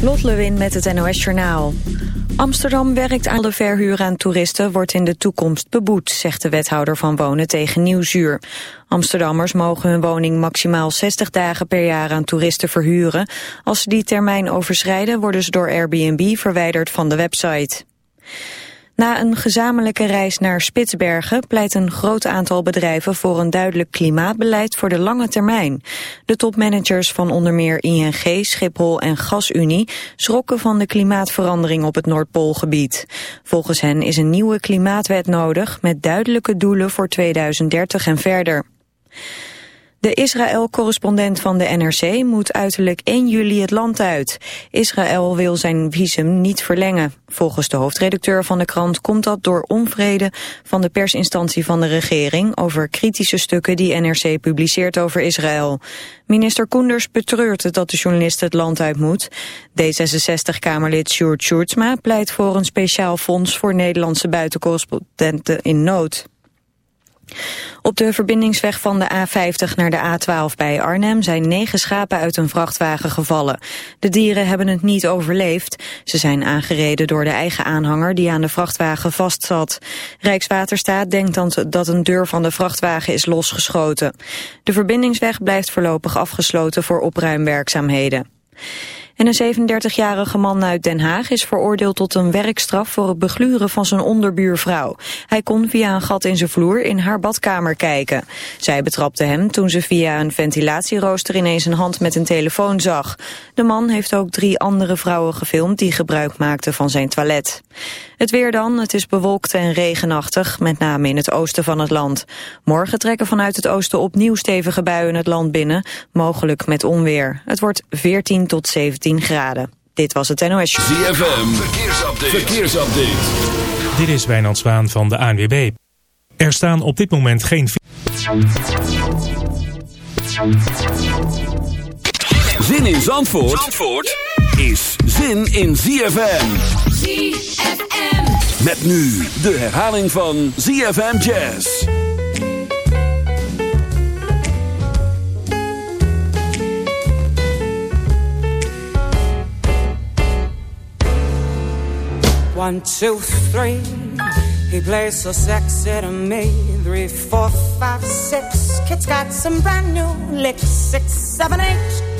Lot Lewin met het NOS Journaal. Amsterdam werkt aan de verhuur aan toeristen wordt in de toekomst beboet, zegt de wethouder van Wonen tegen Nieuwsuur. Amsterdammers mogen hun woning maximaal 60 dagen per jaar aan toeristen verhuren. Als ze die termijn overschrijden worden ze door Airbnb verwijderd van de website. Na een gezamenlijke reis naar Spitsbergen pleit een groot aantal bedrijven voor een duidelijk klimaatbeleid voor de lange termijn. De topmanagers van onder meer ING, Schiphol en GasUnie schrokken van de klimaatverandering op het Noordpoolgebied. Volgens hen is een nieuwe klimaatwet nodig met duidelijke doelen voor 2030 en verder. De Israël-correspondent van de NRC moet uiterlijk 1 juli het land uit. Israël wil zijn visum niet verlengen. Volgens de hoofdredacteur van de krant komt dat door onvrede van de persinstantie van de regering over kritische stukken die NRC publiceert over Israël. Minister Koenders betreurt het dat de journalist het land uit moet. D66-kamerlid Sjoerd Sjoerdsma pleit voor een speciaal fonds voor Nederlandse buitencorrespondenten in nood. Op de verbindingsweg van de A50 naar de A12 bij Arnhem zijn negen schapen uit een vrachtwagen gevallen. De dieren hebben het niet overleefd. Ze zijn aangereden door de eigen aanhanger die aan de vrachtwagen vastzat. Rijkswaterstaat denkt dat een deur van de vrachtwagen is losgeschoten. De verbindingsweg blijft voorlopig afgesloten voor opruimwerkzaamheden. En een 37-jarige man uit Den Haag is veroordeeld tot een werkstraf voor het begluren van zijn onderbuurvrouw. Hij kon via een gat in zijn vloer in haar badkamer kijken. Zij betrapte hem toen ze via een ventilatierooster ineens een hand met een telefoon zag. De man heeft ook drie andere vrouwen gefilmd die gebruik maakten van zijn toilet. Het weer dan, het is bewolkt en regenachtig, met name in het oosten van het land. Morgen trekken vanuit het oosten opnieuw stevige buien het land binnen, mogelijk met onweer. Het wordt 14 tot 17 graden. Dit was het NOS. ZFM, verkeersupdate. verkeersupdate. Dit is Wijnand Zwaan van de ANWB. Er staan op dit moment geen... Zin in Zandvoort? Zandvoort? Is zin in ZFM. ZFM. Met nu de herhaling van ZFM Jazz. One, two, three. He plays so sexy to me. Three, four, five, six. Kids got some brand new licks. Six, seven, eight.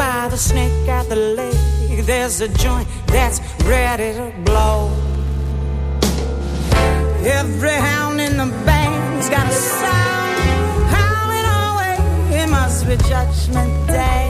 By the snake at the lake, there's a joint that's ready to blow. Every hound in the band's got a sound howling away. It must be Judgment Day.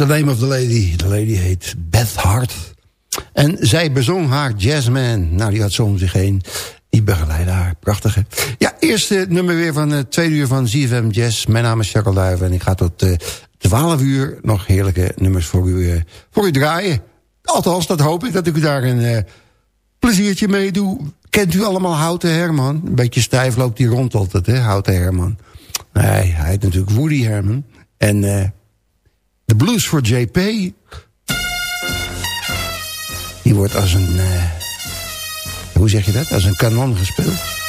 the name of the lady? De lady heet Beth Hart. En zij bezong haar Jazzman. Nou, die had zo om zich heen. Die begeleidde haar. Prachtig? Ja, eerste nummer weer van het tweede uur van ZFM Jazz. Mijn naam is Jacques Duiven en ik ga tot uh, 12 uur nog heerlijke nummers voor u, uh, voor u draaien. Althans, dat hoop ik dat ik u daar een pleziertje mee doe. Kent u allemaal Houten Herman? Een beetje stijf loopt hij rond altijd, hè, Houten Herman. Nee, hij heet natuurlijk Woody Herman. En de blues voor JP... die wordt als een... Uh, hoe zeg je dat? Als een kanon gespeeld.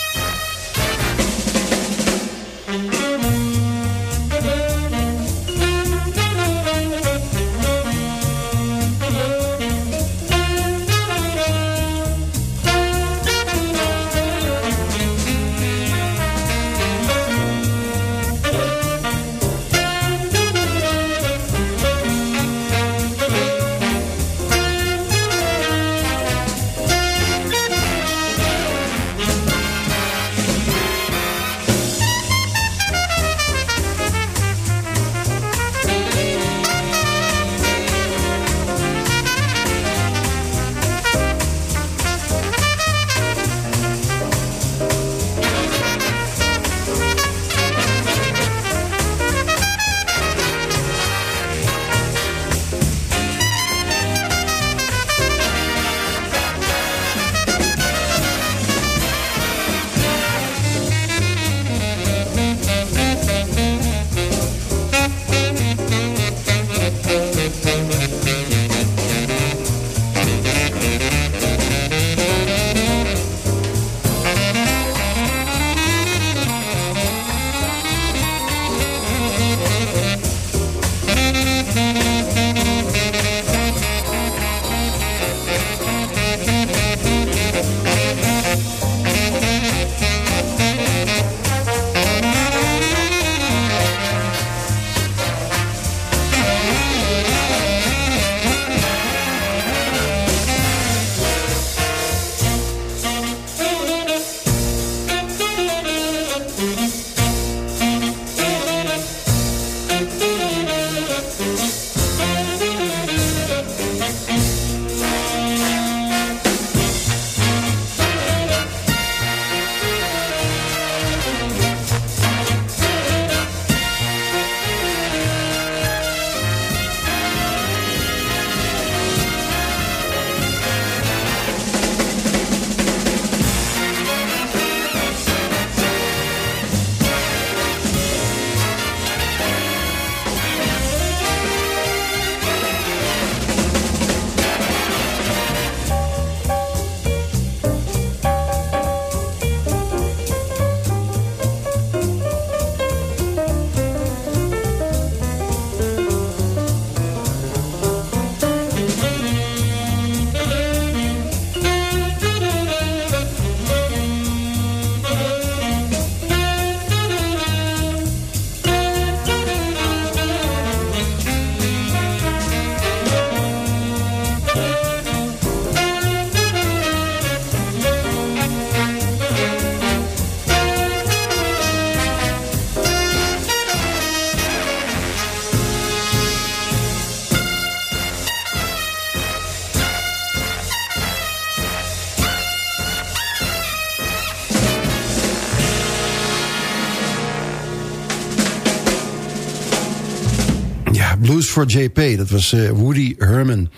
JP. Dat was uh, Woody Herman.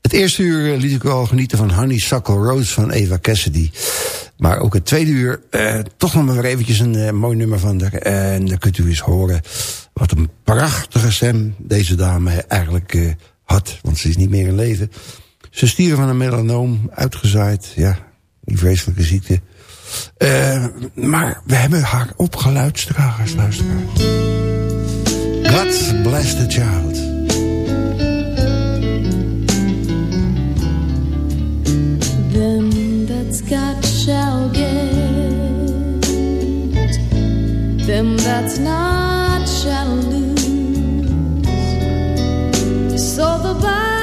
Het eerste uur uh, liet ik al genieten van Honeysuckle Rose van Eva Cassidy. Maar ook het tweede uur, uh, toch nog maar eventjes een mooi nummer van haar. En dan kunt u eens horen wat een prachtige stem deze dame eigenlijk had. Want ze is niet meer in leven. Ze stieren van een melanoom, uitgezaaid. Ja, die vreselijke ziekte. maar we hebben haar opgeluidstragers, luisteraars. God bless the child. Got shall get, them that's not shall lose. So the Bible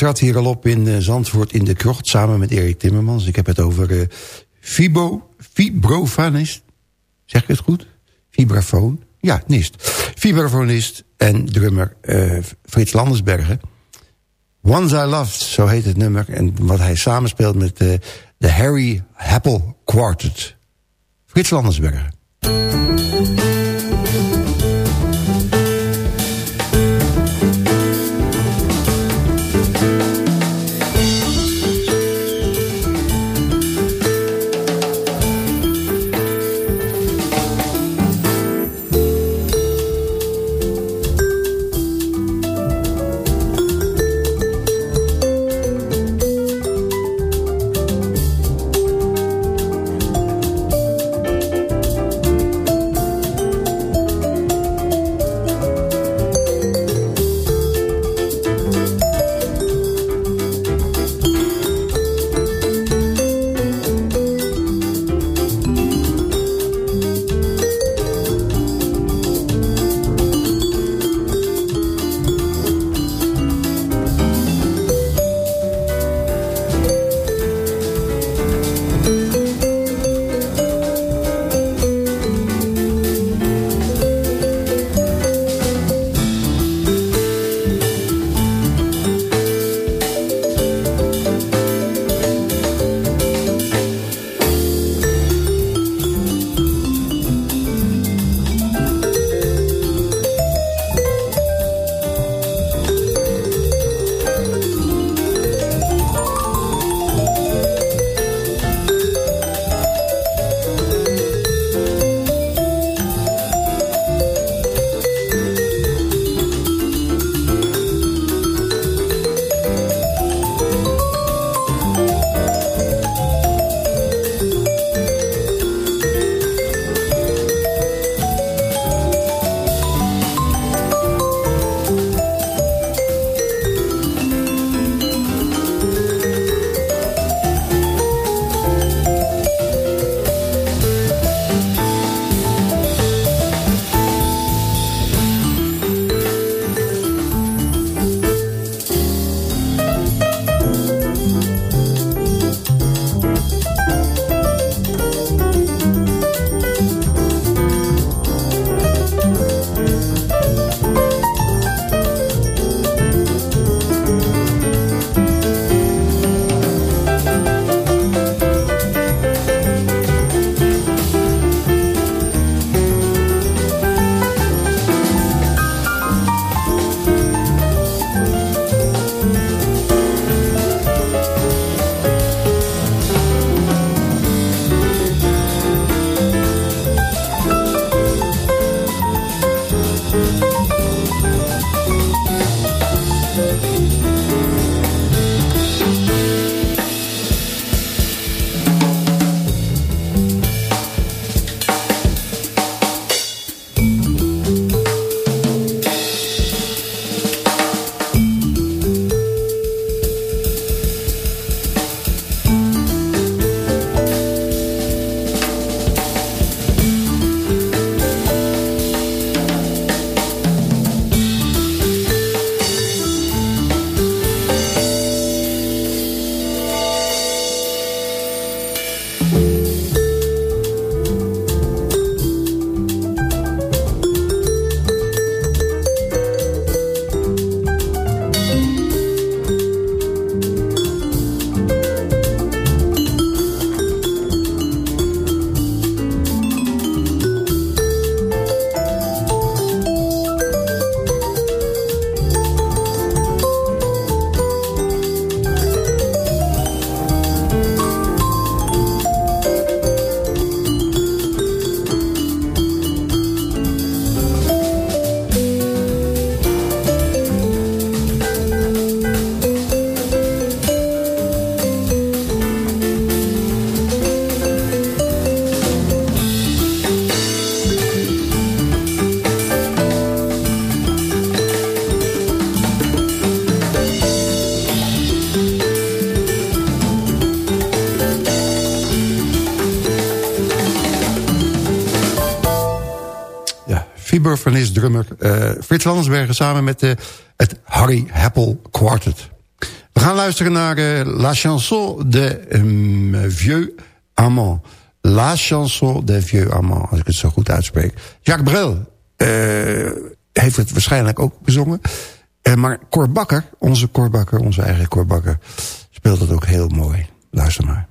trad hier al op in eh, Zandvoort in de krocht samen met Erik Timmermans. Ik heb het over eh fibo, fibrofonist. Zeg ik het goed? Vibrafoon? Ja, nist. Vibrafonist en drummer eh, Frits Landersbergen. Once I Loved, zo heet het nummer. En wat hij samenspeelt met de Harry Happel Quartet. Frits Landersbergen. Vibrafonist, drummer uh, Frits Landsbergen... samen met uh, het Harry Heppel Quartet. We gaan luisteren naar uh, La Chanson de Vieux Amant. La Chanson de Vieux Amant, als ik het zo goed uitspreek. Jacques Brel heeft het waarschijnlijk ook bezongen. maar Cor Bakker, onze Cor Bakker, onze eigen Cor Bakker... speelt het ook heel mooi. Luister maar.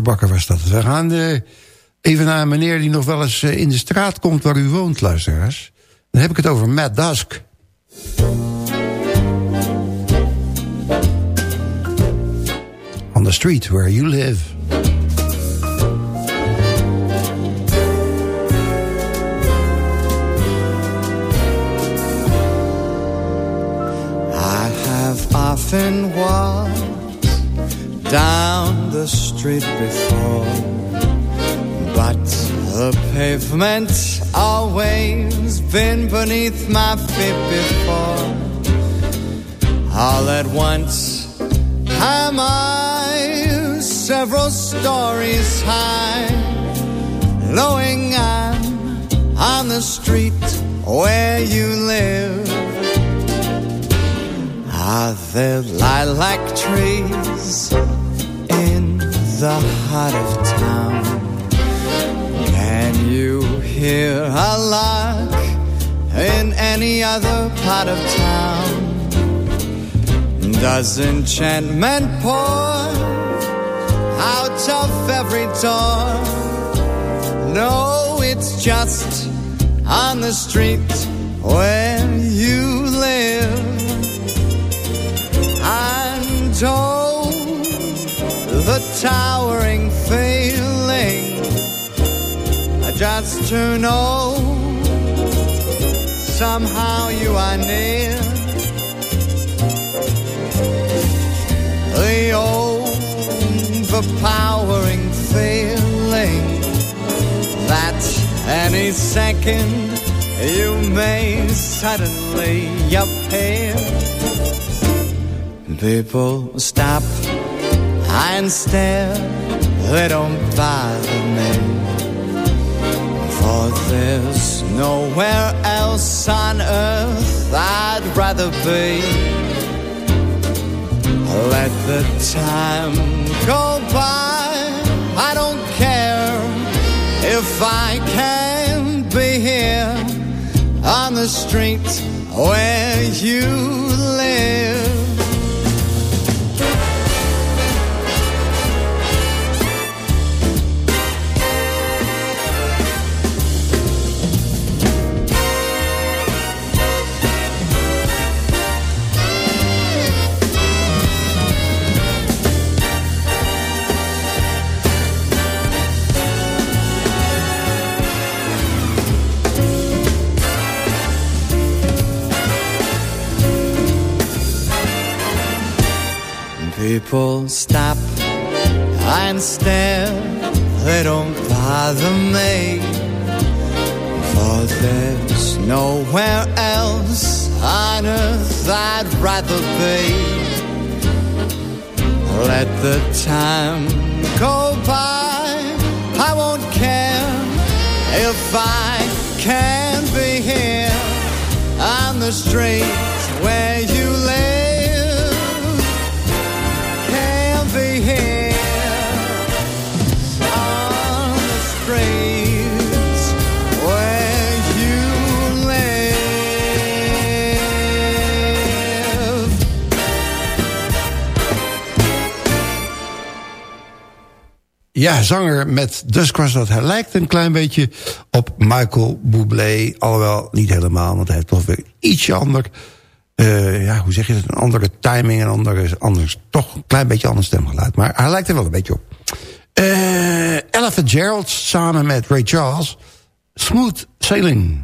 Was dat. We gaan uh, even naar een meneer die nog wel eens uh, in de straat komt waar u woont, luisteraars. Dan heb ik het over Matt Dusk. On the street where you live. I have often the street before, but the pavement always been beneath my feet before. All at once, am I several stories high, knowing I'm on the street where you live. Are there lilac trees the heart of town? Can you hear a lark in any other part of town? Does enchantment pour out of every door? No, it's just on the street where you live. And oh, towering feeling just to know somehow you are near. The overpowering feeling that any second you may suddenly appear. People stop and stare, they don't bother me. For there's nowhere else on earth I'd rather be. Let the time go by, I don't care if I can be here on the street where you live. Stare, they don't bother me. For there's nowhere else on earth I'd rather be. Let the time go by, I won't care if I can't be here on the street where you live. Ja, zanger met Dusk was dat. Hij lijkt een klein beetje op Michael Bublé. Alhoewel niet helemaal, want hij heeft toch weer ietsje ander... eh, ja, hoe zeg je dat? Een andere timing, een andere, anders, toch een klein beetje ander stemgeluid. Maar hij lijkt er wel een beetje op. Eh Ella Fitzgerald samen met Ray Charles. Smooth Sailing.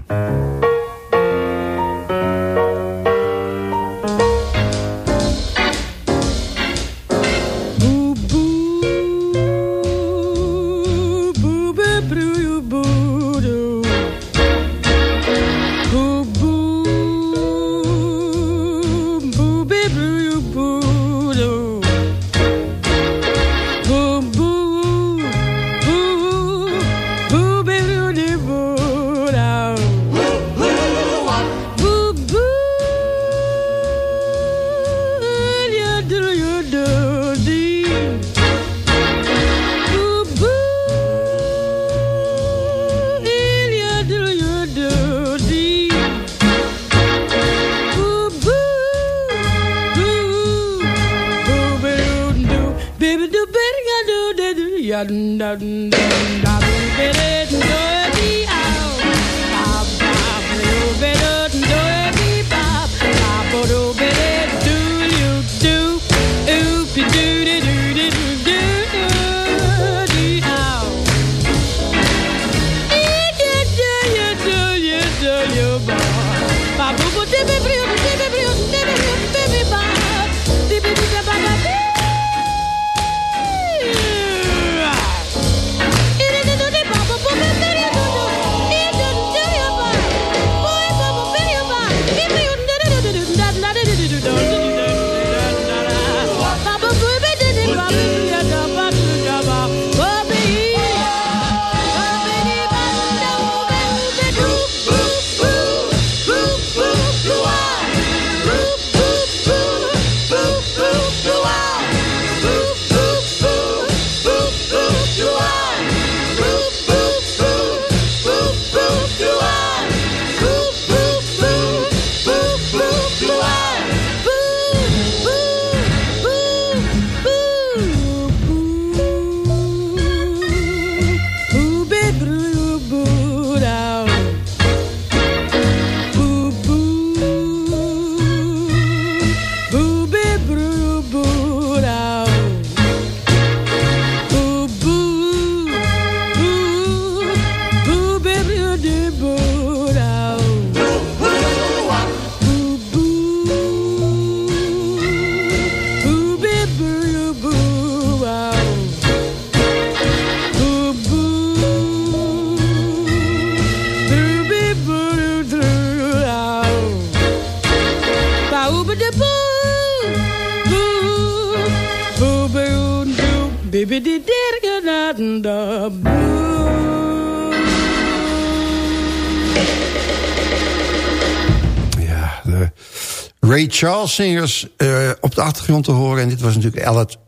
Charles zingers uh, op de achtergrond te horen. En dit was natuurlijk Elliot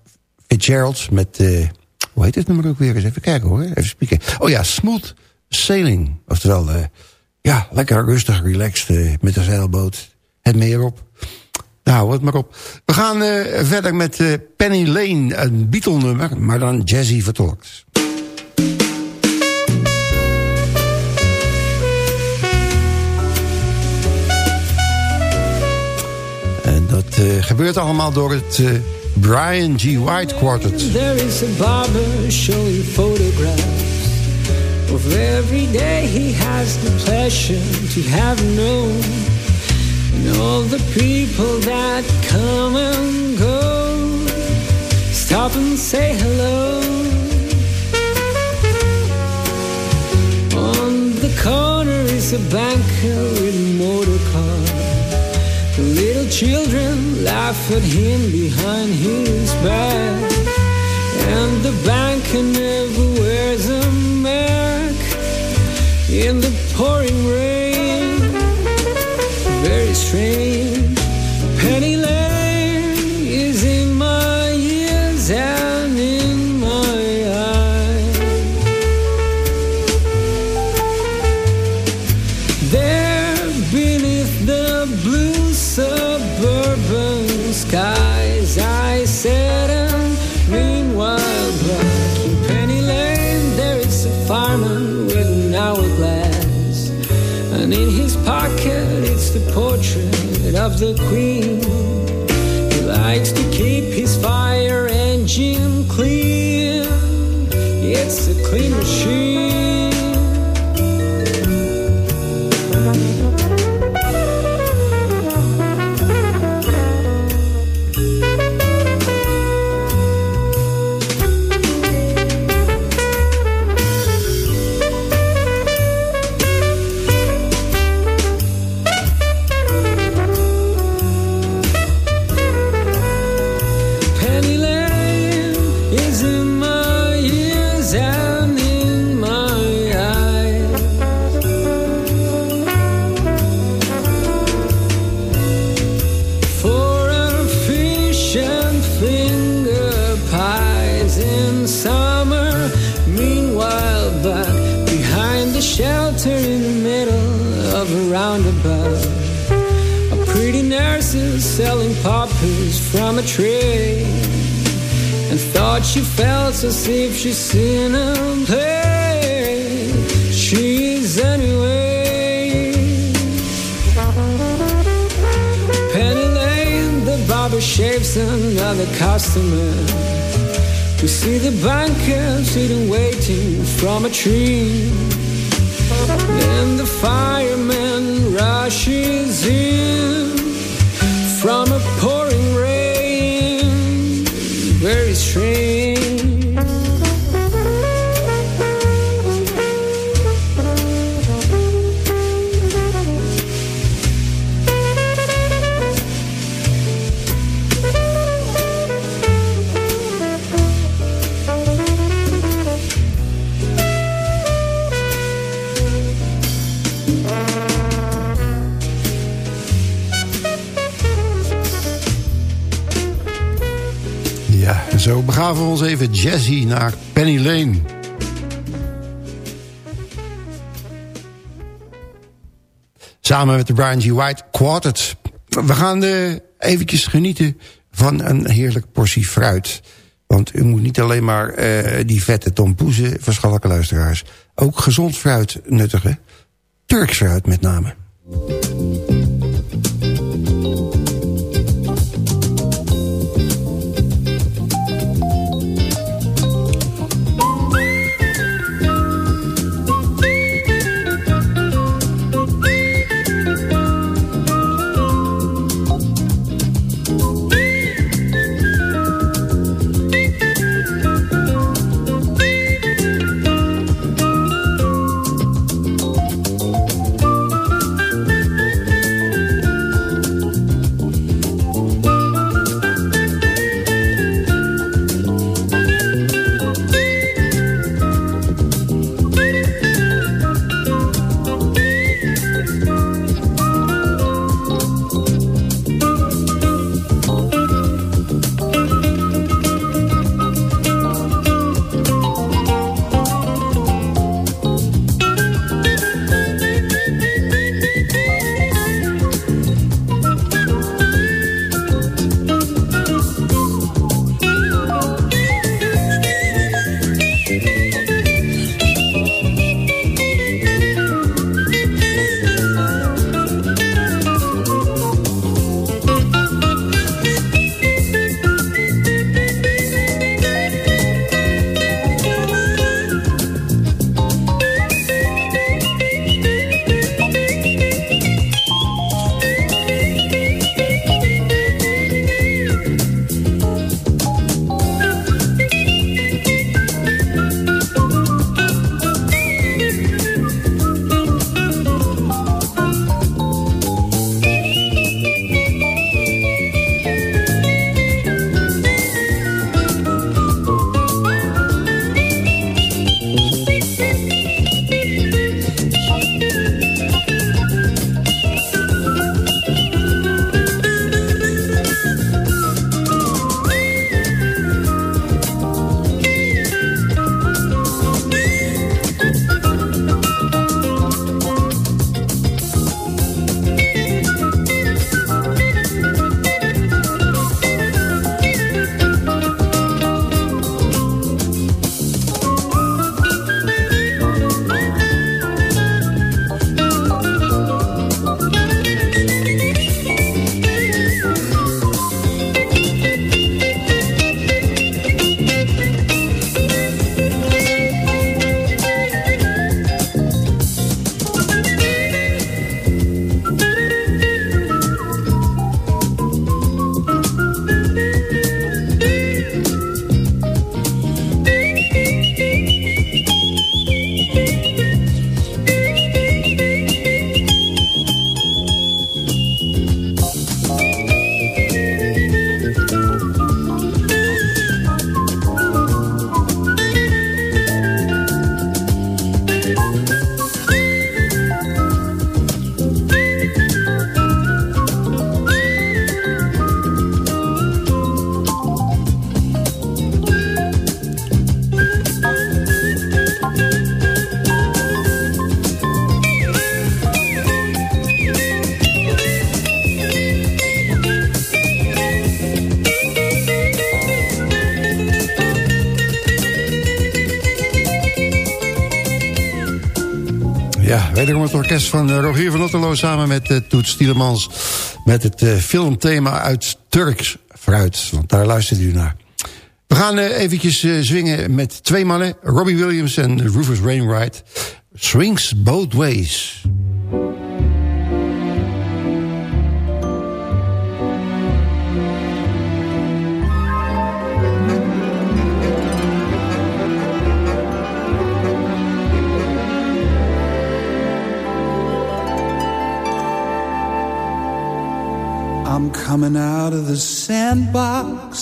Fitzgerald met... Uh, hoe heet het nummer ook weer eens? Even kijken hoor, even spieken. Oh ja, Smooth Sailing. Oftewel, uh, ja, lekker rustig, relaxed met de zeilboot. Het meer op. Nou, wat maar op. We gaan verder met Penny Lane, een Beatle-nummer, maar dan jazzy vertolkt. Uh, gebeurt allemaal door het Brian G. White Quartet. There is a barber showing photographs Of every day he has the pleasure to have known And all the people that come and go Stop and say hello On the corner is a banker a motor car little children laugh at him behind his back. And the banker never wears a mask In the pouring rain. Very strange queen. He likes to keep his fire engine clean. It's a clean machine she felt as if she's seen a play She's anyway Penny Lane, the barber shaves another customer. We see the banker sitting waiting from a tree. Then the fireman rushes in from a pouring rain. Very strange. Zo begaven we ons even jazzy naar Penny Lane. Samen met de Brian G. White Quartet. We gaan uh, eventjes genieten van een heerlijk portie fruit. Want u moet niet alleen maar uh, die vette tompoezen verschalken luisteraars. Ook gezond fruit nuttigen. Turks fruit met name. Van eh, Rogier van Otterlo... samen met uh, Toet Stielemans... met het uh, filmthema uit Turks Fruit, want daar luistert u naar. We gaan eventjes zwingen met twee mannen. Robbie Williams en Rufus Wainwright. Swings both ways. Coming out of the sandbox.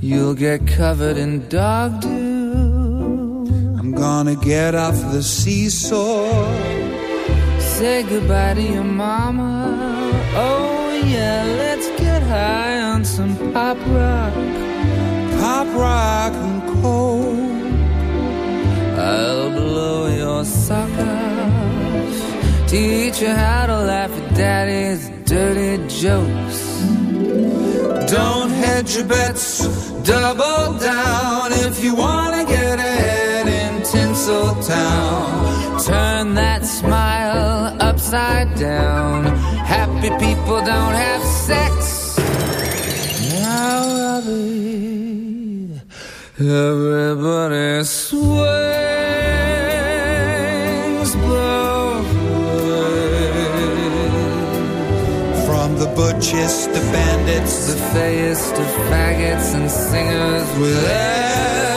You'll get covered in dog dew. I'm gonna get off the seesaw. Say goodbye to your mama. Oh, yeah, let's get high on some pop rock. Pop rock and coke. I'll blow your sock. Teach you how to laugh at daddy's dirty jokes. Don't hedge your bets, double down if you wanna get ahead in Tinseltown. Turn that smile upside down. Happy people don't have sex. Now, Robbie, everybody swings Of bandits, the fayest of faggots and singers with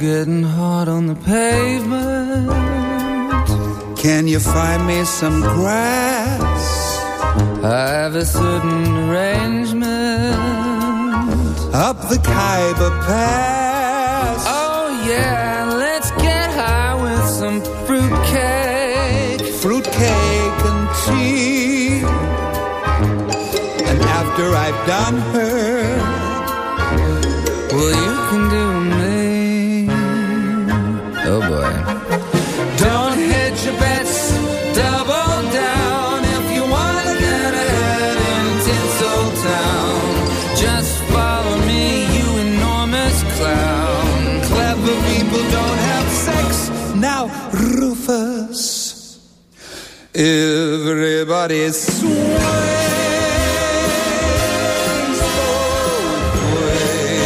getting hard on the pavement. Can you find me some grass? I have a certain arrangement up the Khyber Pass. Oh yeah, let's get high with some fruitcake, fruitcake and tea. And after I've done her, well you can do everybody swings ways.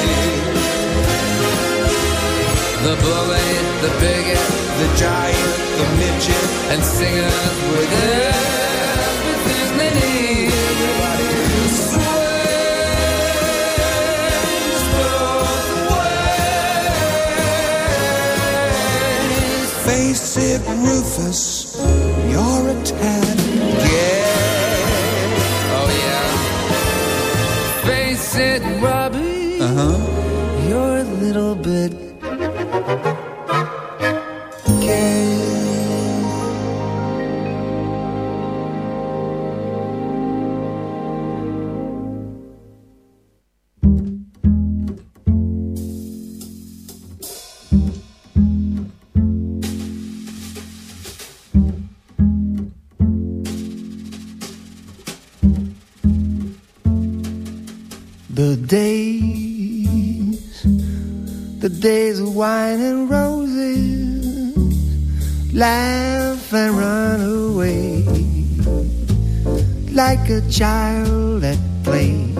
The bully, the bigot, the giant, the midget, and singers with everything they need. Everybody sways both ways. Face it, Rufus, you're a tad gay. Oh yeah. Face it, Robbie. Uh huh. You're a little bit The days, the days of wine and roses, laugh and run away. Like a child at play.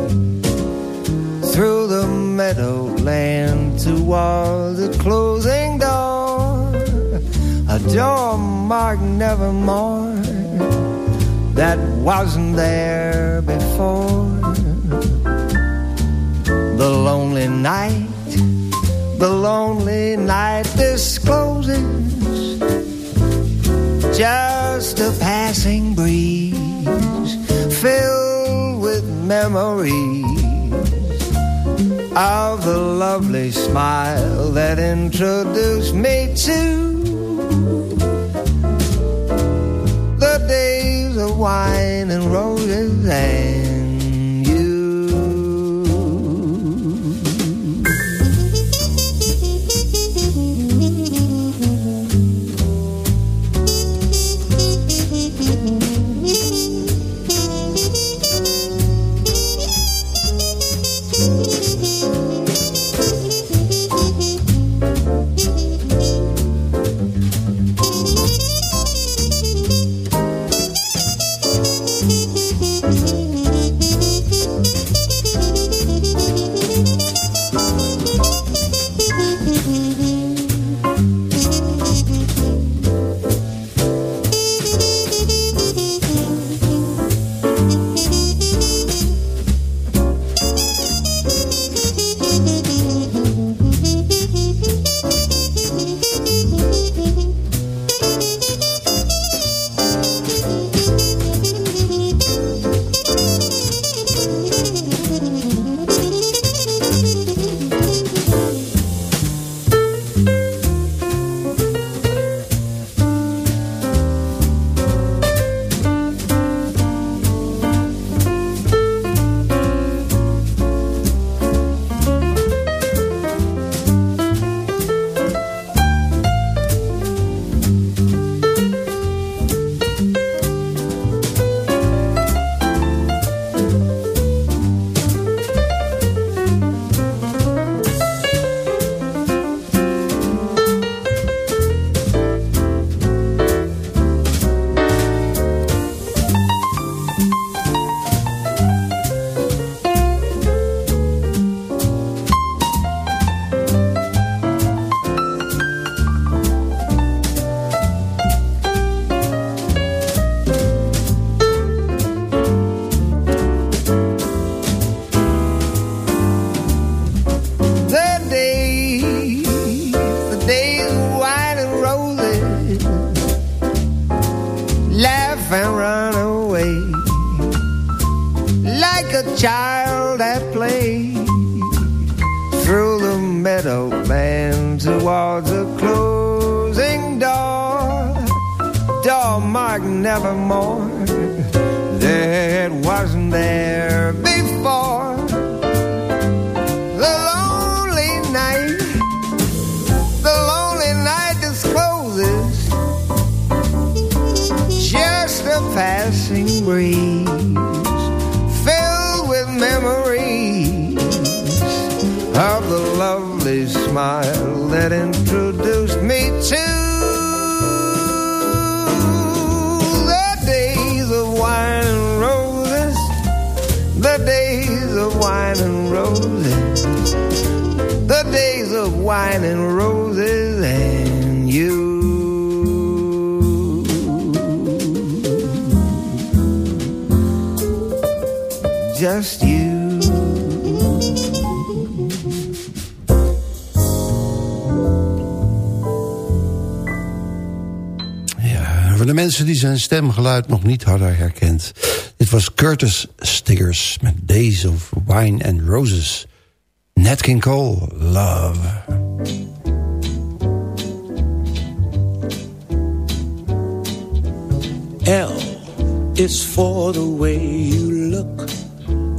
Through the meadowland toward the closing door, a door marked nevermore that wasn't there before. The lonely night, the lonely night discloses just a passing breeze filled with memories of the lovely smile that introduced me to the days of wine and roses and passing breeze filled with memories of the lovely smile that introduced me to the days of wine and roses the days of wine and roses the days of wine and roses. Mensen die zijn stemgeluid nog niet hadden herkend. Dit was Curtis Stiggers met Days of Wine and Roses. Nat King Cole, Love. L is for the way you look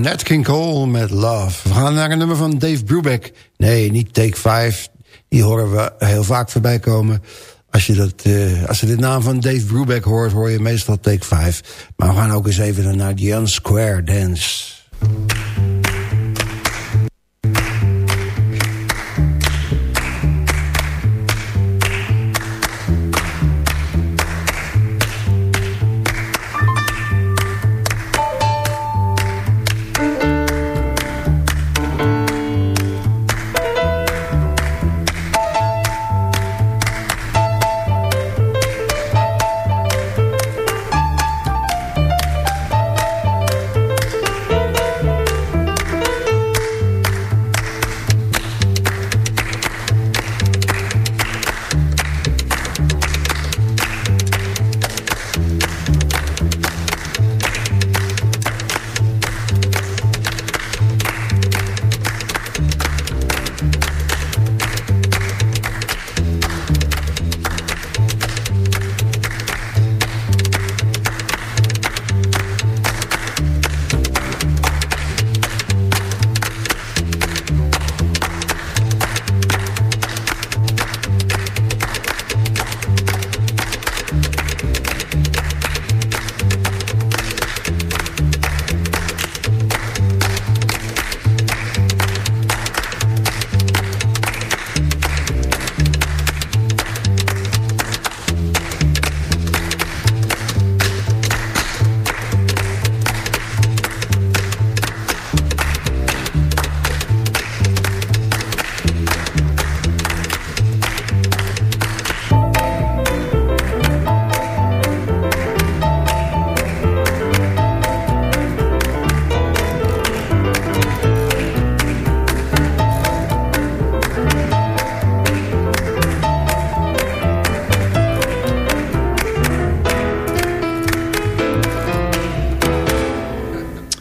Nat King Cole met Love. We gaan naar een nummer van Dave Brubeck. Nee, niet Take 5. Die horen we heel vaak voorbij komen. Als je, dat, uh, als je de naam van Dave Brubeck hoort, hoor je meestal Take 5. Maar we gaan ook eens even naar The Unsquare Dance.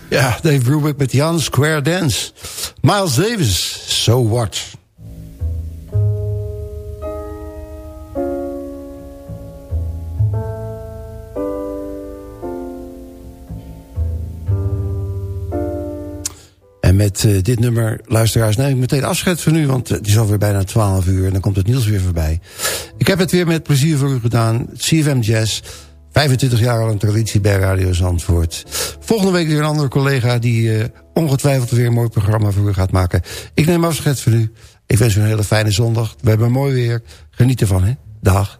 Dave Brubeck met Jan Square Dance. Miles Davis, So What? En met uh, dit nummer, luisteraars, neem ik meteen afscheid van u... want het is alweer bijna 12 uur en dan komt het nieuws weer voorbij. Ik heb het weer met plezier voor u gedaan. CFM Jazz, 25 jaar al een traditie bij Radio Zandvoort. Volgende week weer een andere collega die uh, ongetwijfeld weer een mooi programma voor u gaat maken. Ik neem afscheid van u. Ik wens u een hele fijne zondag. We hebben mooi weer. Geniet ervan, hè. Dag.